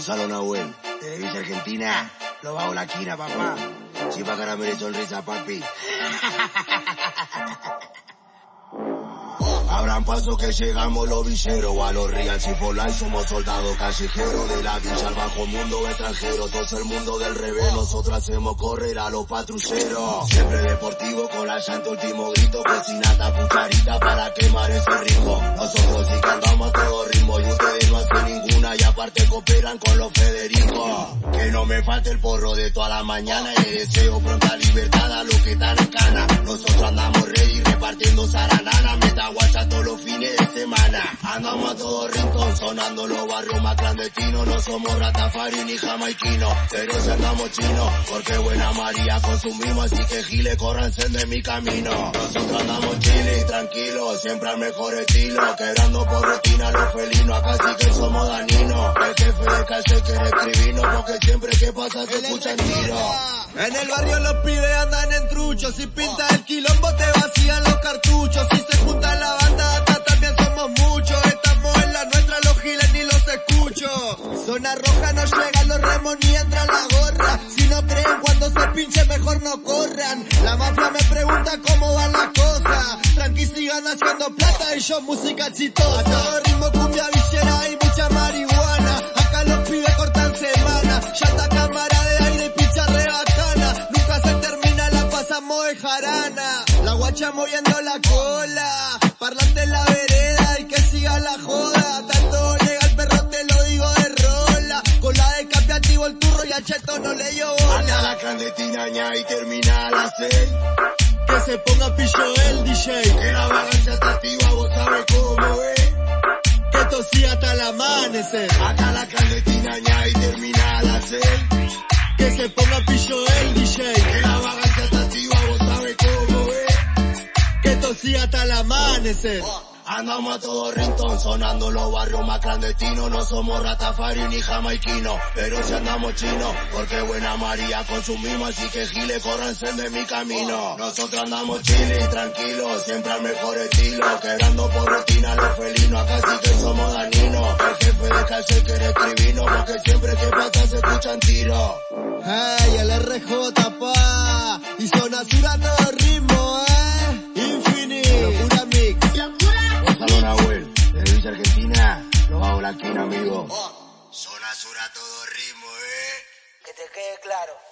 Gonzalo Nahuel, Televisa Argentina, lo bajo la quina, papá. Sí, pa' caramelo y sonrisa, papi. Abran paso que llegamos los villeros a los real si for somos soldados callejeros de la villa al bajo mundo extranjero, todo el mundo del revés, nosotros hacemos correr a los patrulleros. Siempre deportivo con la llanta último grito, cocinata, cucharita para quemar ese ritmo. Nosotros sí cantamos a todo ritmo y hacen aparte cooperan con los Federico. Que no me falte el porro de toda la mañana y deseo pronta libertad a los que están en cana. Nosotros andamos rey repartiendo zaranana, meta guacha todos los fines de semana. Andamos a todo rincón, sonando los barrios más clandestinos. No somos ratafari ni jamaiquinos, pero si andamos chinos, porque buena María consumimos, así que giles córranse de mi camino. Nosotros andamos chile y tranquilos, siempre al mejor estilo, quedando por rutina los felinos, acá sí que somos daninos. El jefe de calle quiere escribirnos, porque siempre que pasa se escuchan tiros. En el barrio los pibes andan en truchos, si pinta el quilombo te vacían los cartuchos, si se junta la banda acá también somos muchos, estamos en la nuestra, los giles ni los escucho. Zona roja no llega los remos ni entra la gorra, si no creen cuando se pinche mejor no corran. La mafia me pregunta cómo van las cosas, tranqui sigan haciendo plata y yo música exitosa. A todo ritmo cumbia villera y mucha marihuana, jarana, la guacha moviendo la cola, parlante en la vereda y que siga la joda, tanto llega el perro te lo digo de rola, con la de capiativo el turro y a cheto no le dio Acá bola, la clandestina ña y termina a las seis. que se ponga pillo el DJ, Que la vagancia está activa, vos sabes cómo es. que tosía hasta el amanecer, Acá la clandestina ña y termina a las seis. que se ponga pillo el DJ, tosía hasta el amanecer. Andamos a todo rintón, sonando los barrios más clandestinos. No somos ratafari ni jamaiquinos, pero si andamos chinos, porque buena María consumimos, así que giles córranse de mi camino. Nosotros andamos chile y tranquilos, siempre al mejor estilo, quedando por rutina los felinos, acá sí que somos daninos. El jefe de calle quiere escribirnos, porque siempre que pasa se escuchan tiros. Hey, el RJ, pa, y son azurando Televisa Argentina, lo bajo la esquina, amigo. Zona sur a todo ritmo, eh. Que te quede claro.